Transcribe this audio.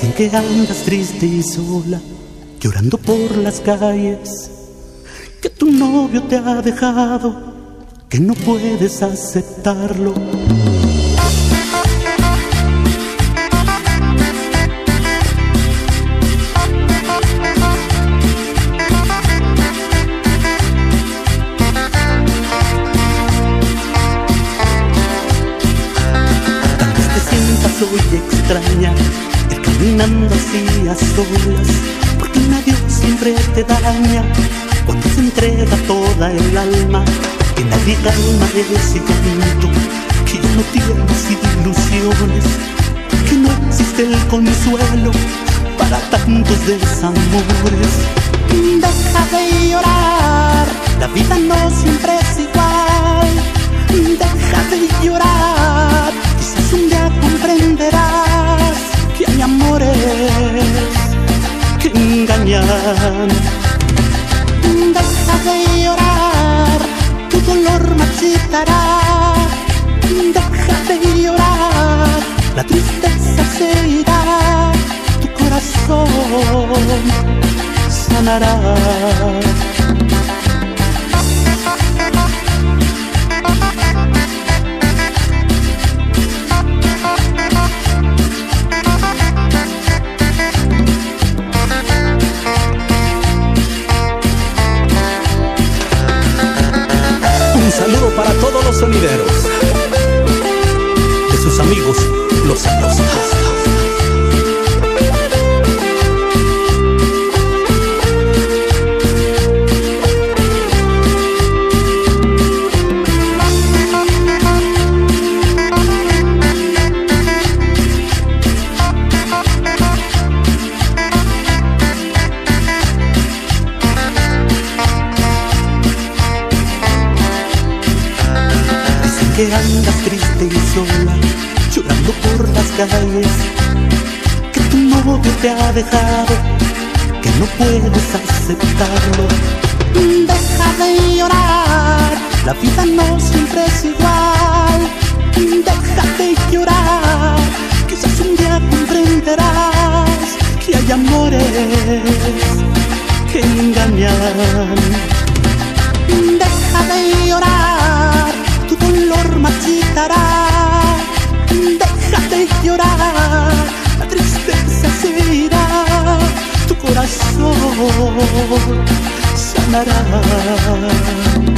Dicen que andas triste y sola, llorando por las calles, que tu novio te ha dejado, que no puedes aceptarlo. Hoy extraña, caminando así a solas, porque nadie siempre te daña cuando se entrega toda el alma, que nadie calma ese llanto, que ya no tienes ilusiones, que no existe el consuelo para tantos desamores. Deja de llorar, la vida no siempre Deja de llorar, tu dolor marchitará. Deja de llorar, la tristeza se irá, tu corazón sanará. Sonideros. De sus amigos, que andas triste y sola, llorando por las calles, que tu novio te ha dejado, que no puedes aceptarlo. Deja de llorar, la vida no siempre es igual. Deja de llorar, quizás un día comprenderás que hay amores que engañan. Deja de llorar, harás